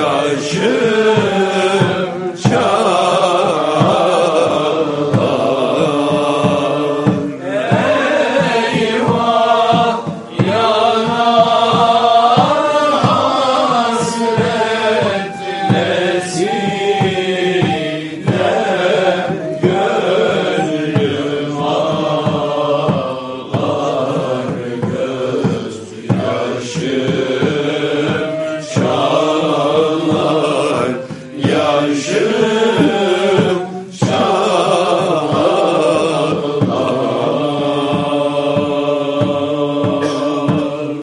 yaşır.